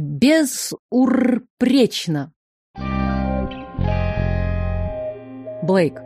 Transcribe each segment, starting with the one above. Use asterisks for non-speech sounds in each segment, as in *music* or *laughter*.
Безурпречно. Блейк.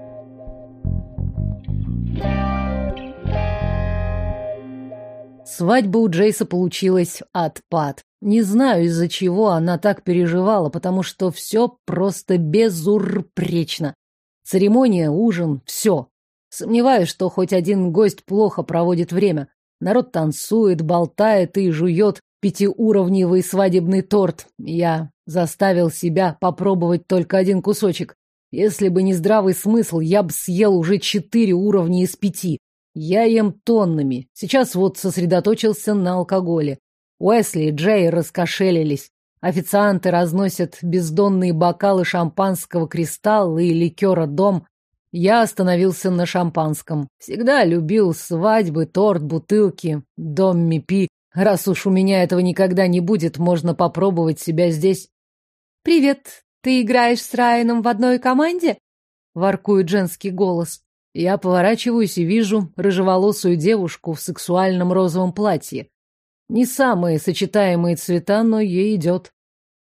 Свадьба у Джейса получилась отпад. Не знаю, из-за чего она так переживала, потому что все просто безурпречно. Церемония, ужин, все. Сомневаюсь, что хоть один гость плохо проводит время. Народ танцует, болтает и жует пятиуровневый свадебный торт. Я заставил себя попробовать только один кусочек. Если бы не здравый смысл, я бы съел уже четыре уровня из пяти. Я ем тоннами. Сейчас вот сосредоточился на алкоголе. Уэсли и Джей раскошелились. Официанты разносят бездонные бокалы шампанского кристалла и ликера дом. Я остановился на шампанском. Всегда любил свадьбы, торт, бутылки, дом Мипи. Раз уж у меня этого никогда не будет, можно попробовать себя здесь. «Привет, ты играешь с Райаном в одной команде?» Воркует женский голос. Я поворачиваюсь и вижу рыжеволосую девушку в сексуальном розовом платье. Не самые сочетаемые цвета, но ей идет.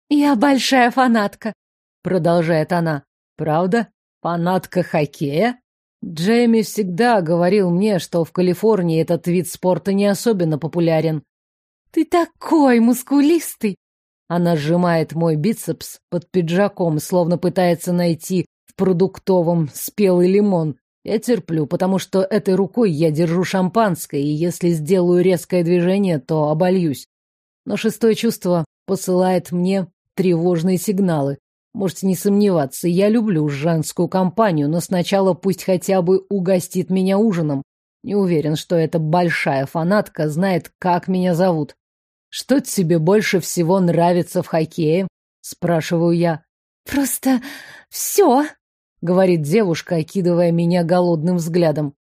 «Я большая фанатка», — продолжает она. «Правда? Фанатка хоккея?» Джейми всегда говорил мне, что в Калифорнии этот вид спорта не особенно популярен. «Ты такой мускулистый!» Она сжимает мой бицепс под пиджаком, словно пытается найти в продуктовом спелый лимон. Я терплю, потому что этой рукой я держу шампанское, и если сделаю резкое движение, то обольюсь. Но шестое чувство посылает мне тревожные сигналы. Можете не сомневаться, я люблю женскую компанию, но сначала пусть хотя бы угостит меня ужином. Не уверен, что эта большая фанатка знает, как меня зовут. Что тебе больше всего нравится в хоккее? Спрашиваю я. Просто все, — говорит девушка, окидывая меня голодным взглядом.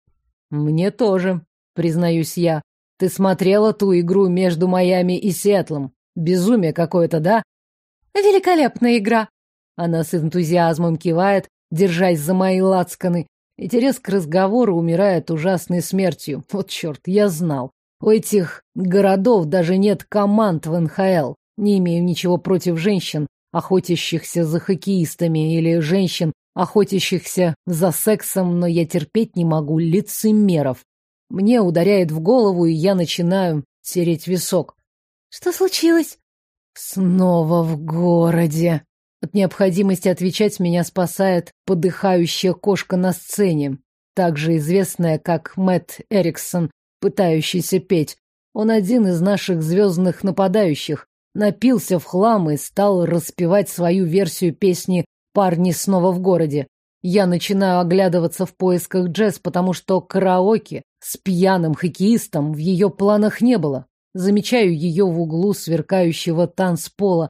«Мне тоже», — признаюсь я. «Ты смотрела ту игру между Майами и Сиэтлом? Безумие какое-то, да?» «Великолепная игра!» Она с энтузиазмом кивает, держась за мои лацканы. Интерес к разговору умирает ужасной смертью. Вот черт, я знал. У этих городов даже нет команд в НХЛ. Не имею ничего против женщин, охотящихся за хоккеистами, или женщин, охотящихся за сексом, но я терпеть не могу лицемеров. Мне ударяет в голову, и я начинаю тереть висок. Что случилось? Снова в городе. От необходимости отвечать меня спасает подыхающая кошка на сцене, также известная как Мэтт Эриксон, пытающийся петь. Он один из наших звездных нападающих, напился в хлам и стал распевать свою версию песни Парни снова в городе. Я начинаю оглядываться в поисках Джесс, потому что караоке с пьяным хоккеистом в ее планах не было. Замечаю ее в углу сверкающего танцпола,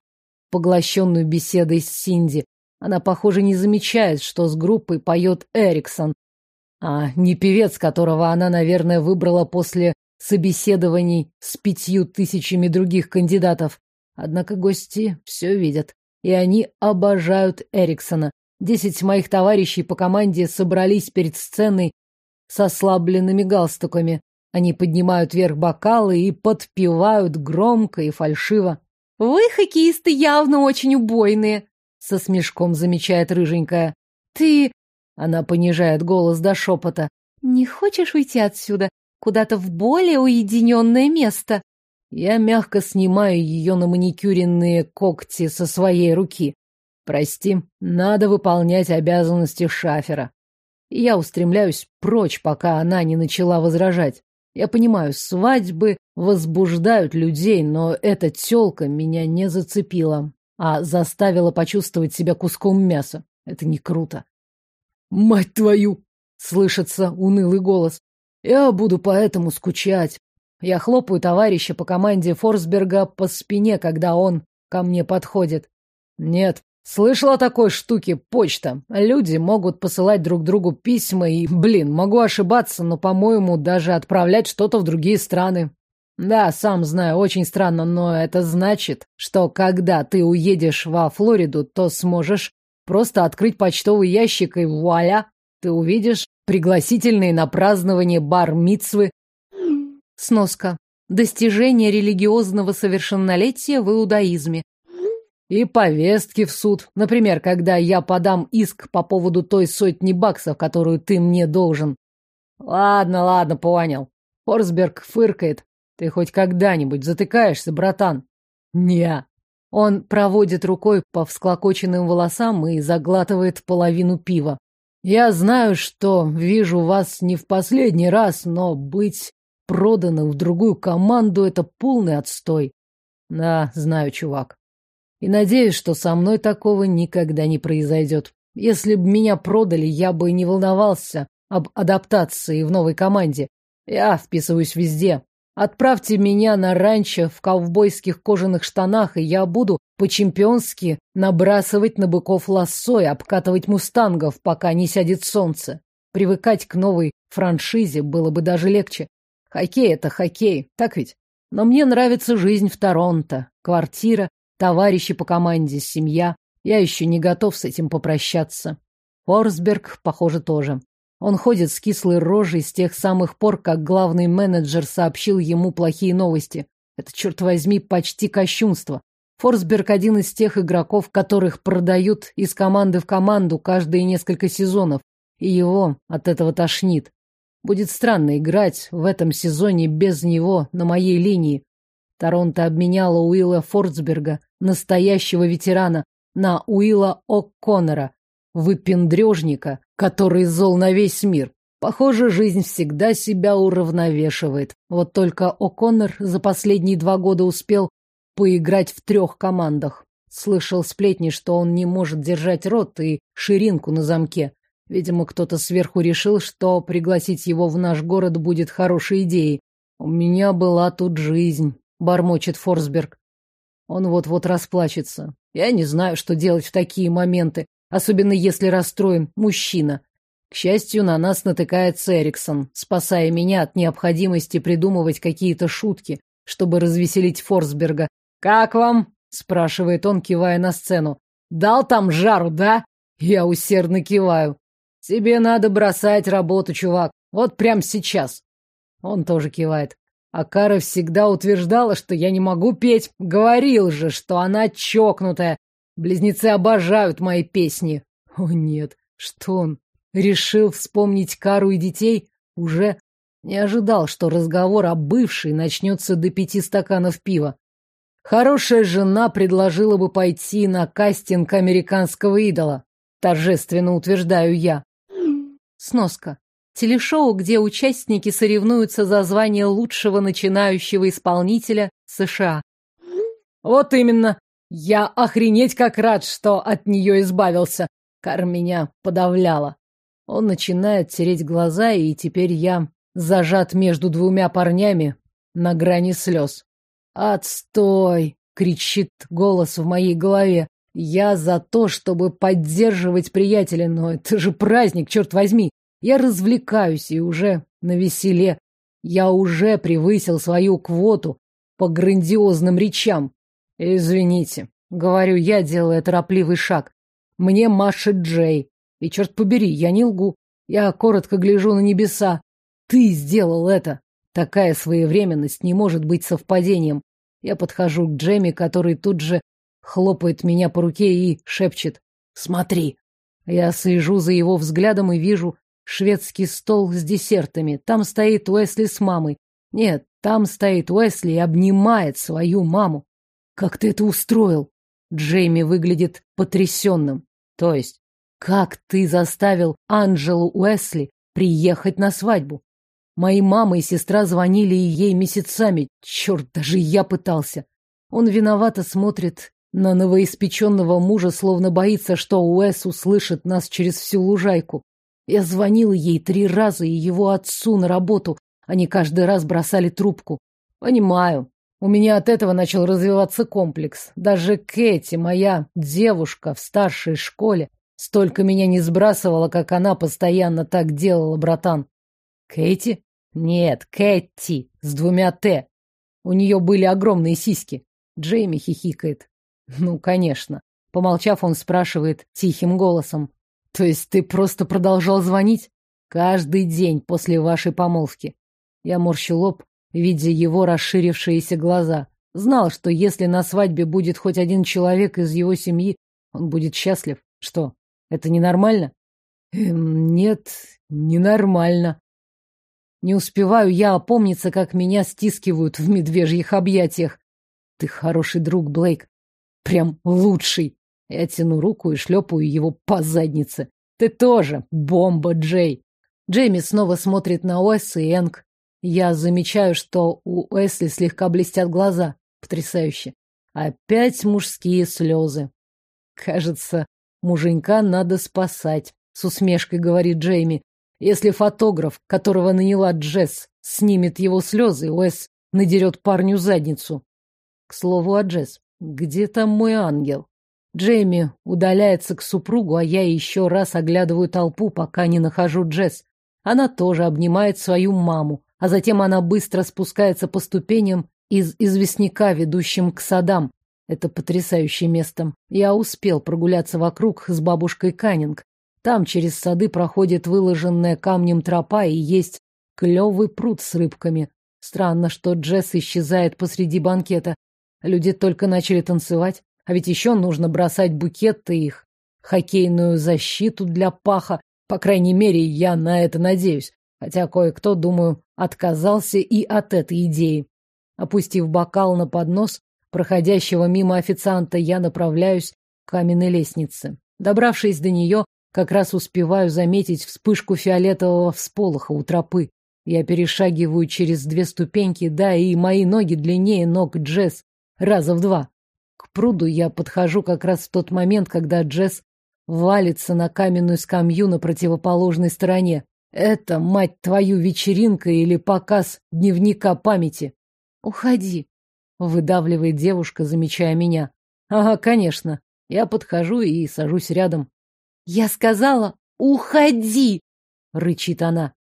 поглощенную беседой с Синди. Она, похоже, не замечает, что с группой поет Эриксон, а не певец, которого она, наверное, выбрала после собеседований с пятью тысячами других кандидатов. Однако гости все видят и они обожают Эриксона. Десять моих товарищей по команде собрались перед сценой с ослабленными галстуками. Они поднимают вверх бокалы и подпевают громко и фальшиво. «Вы, хоккеисты, явно очень убойные», — со смешком замечает рыженькая. «Ты...» — она понижает голос до шепота. «Не хочешь уйти отсюда? Куда-то в более уединенное место?» Я мягко снимаю ее на маникюренные когти со своей руки. Прости, надо выполнять обязанности шафера. я устремляюсь прочь, пока она не начала возражать. Я понимаю, свадьбы возбуждают людей, но эта тёлка меня не зацепила, а заставила почувствовать себя куском мяса. Это не круто. «Мать твою!» — слышится унылый голос. «Я буду поэтому скучать, я хлопаю товарища по команде Форсберга по спине, когда он ко мне подходит. Нет, слышала о такой штуке почта. Люди могут посылать друг другу письма и, блин, могу ошибаться, но, по-моему, даже отправлять что-то в другие страны. Да, сам знаю, очень странно, но это значит, что когда ты уедешь во Флориду, то сможешь просто открыть почтовый ящик и вуаля, ты увидишь пригласительные на празднование бар-мицвы Сноска. достижение религиозного совершеннолетия в иудаизме. И повестки в суд. Например, когда я подам иск по поводу той сотни баксов, которую ты мне должен. Ладно, ладно, понял. Форсберг фыркает. Ты хоть когда-нибудь затыкаешься, братан? Не. Он проводит рукой по всклокоченным волосам и заглатывает половину пива. Я знаю, что вижу вас не в последний раз, но быть проданным в другую команду — это полный отстой. Да, знаю, чувак. И надеюсь, что со мной такого никогда не произойдет. Если бы меня продали, я бы не волновался об адаптации в новой команде. Я вписываюсь везде. Отправьте меня на ранчо в ковбойских кожаных штанах, и я буду по-чемпионски набрасывать на быков лассо и обкатывать мустангов, пока не сядет солнце. Привыкать к новой франшизе было бы даже легче. Хоккей — это хоккей, так ведь? Но мне нравится жизнь в Торонто. Квартира, товарищи по команде, семья. Я еще не готов с этим попрощаться. Форсберг, похоже, тоже. Он ходит с кислой рожей с тех самых пор, как главный менеджер сообщил ему плохие новости. Это, черт возьми, почти кощунство. Форсберг один из тех игроков, которых продают из команды в команду каждые несколько сезонов, и его от этого тошнит. Будет странно играть в этом сезоне без него на моей линии. Торонто обменяла Уилла Форсберга, настоящего ветерана, на Уилла О'Коннора, выпендрежника, который зол на весь мир. Похоже, жизнь всегда себя уравновешивает. Вот только О'Коннор за последние два года успел поиграть в трех командах. Слышал сплетни, что он не может держать рот и ширинку на замке. Видимо, кто-то сверху решил, что пригласить его в наш город будет хорошей идеей. У меня была тут жизнь, бормочет Форсберг. Он вот-вот расплачется. Я не знаю, что делать в такие моменты, особенно если расстроен мужчина. К счастью, на нас натыкается Эриксон, спасая меня от необходимости придумывать какие-то шутки, чтобы развеселить Форсберга. «Как вам?» — спрашивает он, кивая на сцену. «Дал там жару, да?» Я усердно киваю. «Тебе надо бросать работу, чувак. Вот прямо сейчас». Он тоже кивает. А Кара всегда утверждала, что я не могу петь. Говорил же, что она чокнутая. Близнецы обожают мои песни. О нет, что он? Решил вспомнить Кару и детей? Уже не ожидал, что разговор о бывшей начнется до пяти стаканов пива. Хорошая жена предложила бы пойти на кастинг американского идола. Торжественно утверждаю я. Сноска. Телешоу, где участники соревнуются за звание лучшего начинающего исполнителя США. Вот именно. Я охренеть как рад, что от нее избавился. Кар меня подавляла. Он начинает тереть глаза, и теперь я зажат между двумя парнями на грани слез. «Отстой!» — кричит голос в моей голове. «Я за то, чтобы поддерживать приятеля, но это же праздник, черт возьми! Я развлекаюсь и уже на веселе. Я уже превысил свою квоту по грандиозным речам. Извините, говорю я, делая торопливый шаг. Мне машет Джей. И черт побери, я не лгу. Я коротко гляжу на небеса. Ты сделал это. Такая своевременность не может быть совпадением. Я подхожу к Джемми, который тут же хлопает меня по руке и шепчет «Смотри». Я слежу за его взглядом и вижу шведский стол с десертами. Там стоит Уэсли с мамой. Нет, там стоит Уэсли и обнимает свою маму. Как ты это устроил? Джейми выглядит потрясенным. То есть, как ты заставил Анджелу Уэсли приехать на свадьбу? Мои мама и сестра звонили ей месяцами. Черт, даже я пытался. Он виновато смотрит на новоиспеченного мужа, словно боится, что Уэс услышит нас через всю лужайку. Я звонила ей три раза и его отцу на работу. Они каждый раз бросали трубку. Понимаю, у меня от этого начал развиваться комплекс. Даже Кэти, моя девушка в старшей школе, столько меня не сбрасывала, как она постоянно так делала, братан. Кэти? Нет, Кэти, с двумя «т». У нее были огромные сиськи. Джейми хихикает. Ну, конечно. Помолчав, он спрашивает тихим голосом. То есть ты просто продолжал звонить? Каждый день после вашей помолвки. Я морщу лоб, видя его расширившиеся глаза. Знал, что если на свадьбе будет хоть один человек из его семьи, он будет счастлив. Что, это ненормально? Эм, нет, ненормально. Не успеваю я опомниться, как меня стискивают в медвежьих объятиях. Ты хороший друг, Блейк. Прям лучший. Я тяну руку и шлепаю его по заднице. Ты тоже бомба, Джей. Джейми снова смотрит на Уэс и Энг. Я замечаю, что у Уэсли слегка блестят глаза. Потрясающе. Опять мужские слезы. Кажется, муженька надо спасать, с усмешкой говорит Джейми. Если фотограф, которого наняла Джесс, снимет его слезы, Уэс надерет парню задницу. К слову о Джесс. Где там мой ангел? Джейми удаляется к супругу, а я еще раз оглядываю толпу, пока не нахожу Джесс. Она тоже обнимает свою маму, а затем она быстро спускается по ступеням из известняка, ведущим к садам. Это потрясающее место. Я успел прогуляться вокруг с бабушкой Каннинг. Там через сады проходит выложенная камнем тропа и есть клевый пруд с рыбками. Странно, что Джесс исчезает посреди банкета. Люди только начали танцевать, а ведь еще нужно бросать букеты их, хоккейную защиту для паха. По крайней мере, я на это надеюсь. Хотя кое-кто, думаю, отказался и от этой идеи. Опустив бокал на поднос проходящего мимо официанта, я направляюсь к каменной лестнице. Добравшись до нее, как раз успеваю заметить вспышку фиолетового всполоха у тропы. Я перешагиваю через две ступеньки, да, и мои ноги длиннее ног Джесс раза в два. К пруду я подхожу как раз в тот момент, когда Джесс валится на каменную скамью на противоположной стороне. Это, мать твою, вечеринка или показ дневника памяти. Уходи, выдавливает девушка, замечая меня. Ага, конечно. Я подхожу и сажусь рядом. Я сказала, уходи, рычит она.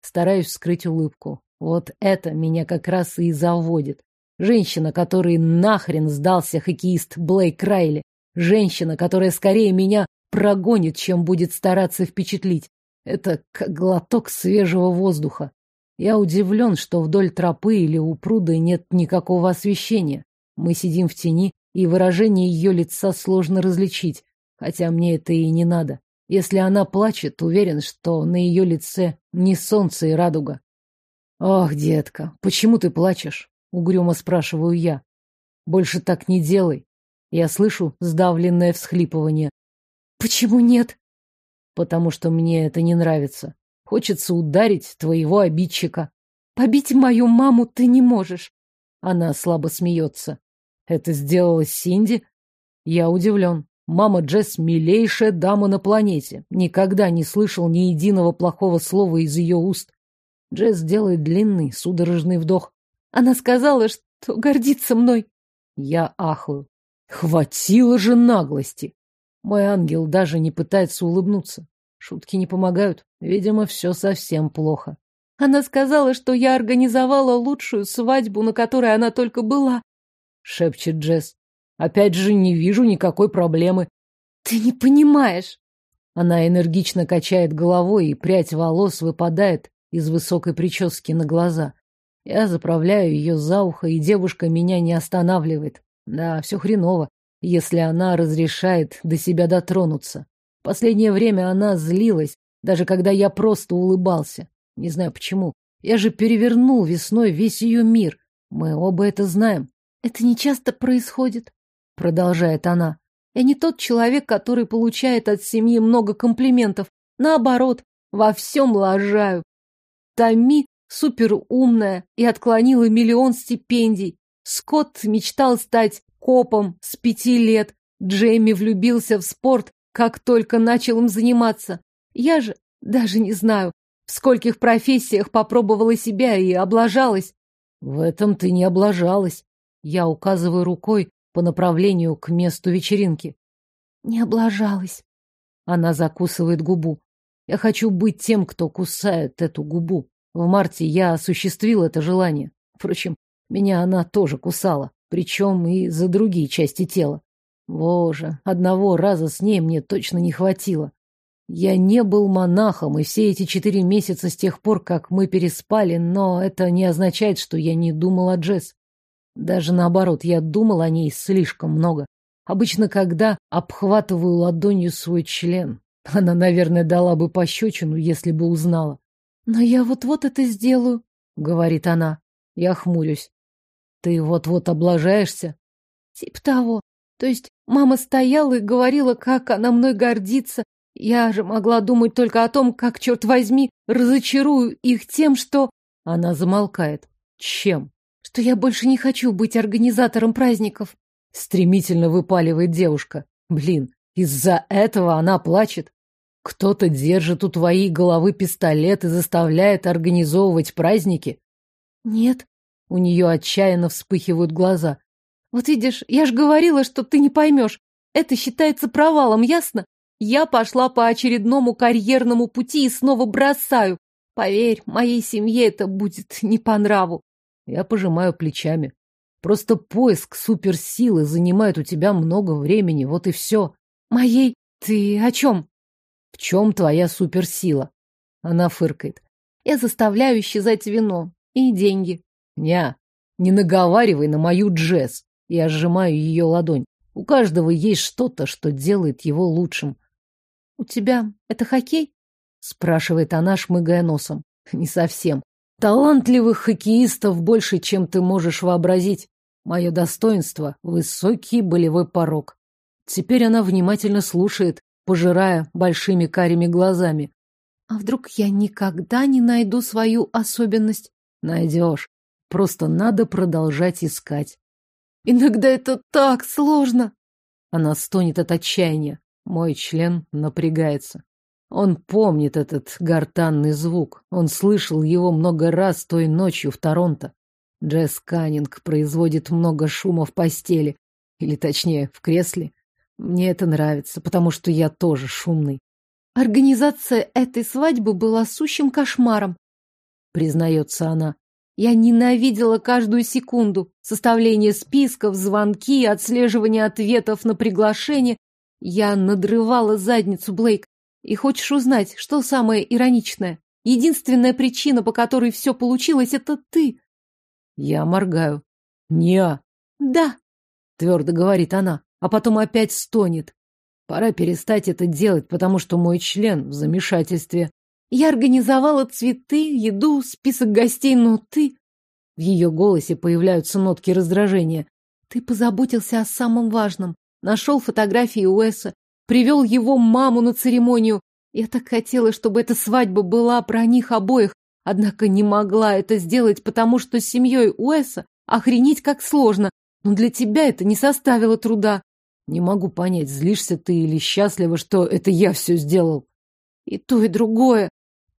Стараюсь скрыть улыбку. Вот это меня как раз и заводит. Женщина, которой нахрен сдался хоккеист Блейк Райли. Женщина, которая скорее меня прогонит, чем будет стараться впечатлить. Это как глоток свежего воздуха. Я удивлен, что вдоль тропы или у пруда нет никакого освещения. Мы сидим в тени, и выражение ее лица сложно различить, хотя мне это и не надо. Если она плачет, уверен, что на ее лице не солнце и радуга. «Ох, детка, почему ты плачешь?» — угрюмо спрашиваю я. «Больше так не делай». Я слышу сдавленное всхлипывание. «Почему нет?» «Потому что мне это не нравится. Хочется ударить твоего обидчика». «Побить мою маму ты не можешь». Она слабо смеется. «Это сделала Синди?» Я удивлен. Мама Джесс — милейшая дама на планете. Никогда не слышал ни единого плохого слова из ее уст. Джесс делает длинный, судорожный вдох. Она сказала, что гордится мной. Я ахаю. Хватило же наглости. Мой ангел даже не пытается улыбнуться. Шутки не помогают. Видимо, все совсем плохо. Она сказала, что я организовала лучшую свадьбу, на которой она только была. Шепчет Джесс. Опять же, не вижу никакой проблемы. Ты не понимаешь. Она энергично качает головой, и прядь волос выпадает из высокой прически на глаза. Я заправляю ее за ухо, и девушка меня не останавливает. Да, все хреново, если она разрешает до себя дотронуться. Последнее время она злилась, даже когда я просто улыбался. Не знаю почему. Я же перевернул весной весь ее мир. Мы оба это знаем. Это не часто происходит, продолжает она. Я не тот человек, который получает от семьи много комплиментов. Наоборот, во всем лажаю. Тами суперумная и отклонила миллион стипендий. Скотт мечтал стать копом с пяти лет. Джейми влюбился в спорт, как только начал им заниматься. Я же даже не знаю, в скольких профессиях попробовала себя и облажалась. В этом ты не облажалась. Я указываю рукой по направлению к месту вечеринки. Не облажалась. Она закусывает губу. Я хочу быть тем, кто кусает эту губу. В марте я осуществил это желание. Впрочем, меня она тоже кусала, причем и за другие части тела. Боже, одного раза с ней мне точно не хватило. Я не был монахом, и все эти четыре месяца с тех пор, как мы переспали, но это не означает, что я не думал о Джесс. Даже наоборот, я думал о ней слишком много. Обычно, когда обхватываю ладонью свой член, *laughs* она, наверное, дала бы пощечину, если бы узнала. «Но я вот-вот это сделаю», — говорит она. Я хмурюсь. «Ты вот-вот облажаешься?» «Тип того. То есть мама стояла и говорила, как она мной гордится. Я же могла думать только о том, как, черт возьми, разочарую их тем, что...» Она замолкает. «Чем?» «Что я больше не хочу быть организатором праздников». Стремительно выпаливает девушка. Блин, из-за этого она плачет. Кто-то держит у твоей головы пистолет и заставляет организовывать праздники? Нет. У нее отчаянно вспыхивают глаза. Вот видишь, я же говорила, что ты не поймешь. Это считается провалом, ясно? Я пошла по очередному карьерному пути и снова бросаю. Поверь, моей семье это будет не по нраву. Я пожимаю плечами. Просто поиск суперсилы занимает у тебя много времени, вот и все. Моей? Ты о чем? В чем твоя суперсила? Она фыркает. Я заставляю исчезать вино и деньги. Ня, не наговаривай на мою Джесс. Я сжимаю ее ладонь. У каждого есть что-то, что делает его лучшим. У тебя это хоккей? Спрашивает она, шмыгая носом. Не совсем. Талантливых хоккеистов больше, чем ты можешь вообразить. Мое достоинство — высокий болевой порог. Теперь она внимательно слушает, пожирая большими карими глазами. А вдруг я никогда не найду свою особенность? Найдешь. Просто надо продолжать искать. Иногда это так сложно. Она стонет от отчаяния. Мой член напрягается. Он помнит этот гортанный звук. Он слышал его много раз той ночью в Торонто. Джесс Каннинг производит много шума в постели. Или, точнее, в кресле. Мне это нравится, потому что я тоже шумный. Организация этой свадьбы была сущим кошмаром, признается она. Я ненавидела каждую секунду. Составление списков, звонки, отслеживание ответов на приглашение. Я надрывала задницу, Блейк. И хочешь узнать, что самое ироничное? Единственная причина, по которой все получилось, это ты. Я моргаю. Не. Да, твердо говорит она а потом опять стонет. Пора перестать это делать, потому что мой член в замешательстве. Я организовала цветы, еду, список гостей, но ты... В ее голосе появляются нотки раздражения. Ты позаботился о самом важном. Нашел фотографии Уэса, привел его маму на церемонию. Я так хотела, чтобы эта свадьба была про них обоих, однако не могла это сделать, потому что с семьей Уэса охренеть как сложно, но для тебя это не составило труда. Не могу понять, злишься ты или счастлива, что это я все сделал. И то, и другое.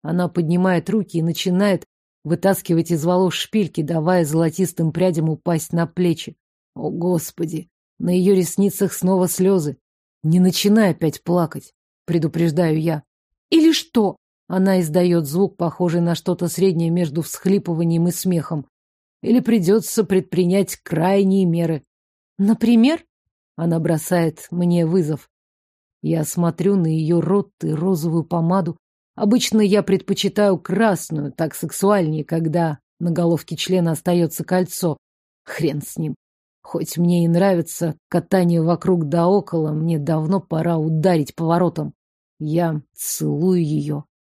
Она поднимает руки и начинает вытаскивать из волос шпильки, давая золотистым прядям упасть на плечи. О, Господи! На ее ресницах снова слезы. Не начинай опять плакать, предупреждаю я. Или что? Она издает звук, похожий на что-то среднее между всхлипыванием и смехом. Или придется предпринять крайние меры. Например? Она бросает мне вызов. Я смотрю на ее рот и розовую помаду. Обычно я предпочитаю красную, так сексуальнее, когда на головке члена остается кольцо. Хрен с ним. Хоть мне и нравится катание вокруг да около, мне давно пора ударить поворотом. Я целую ее.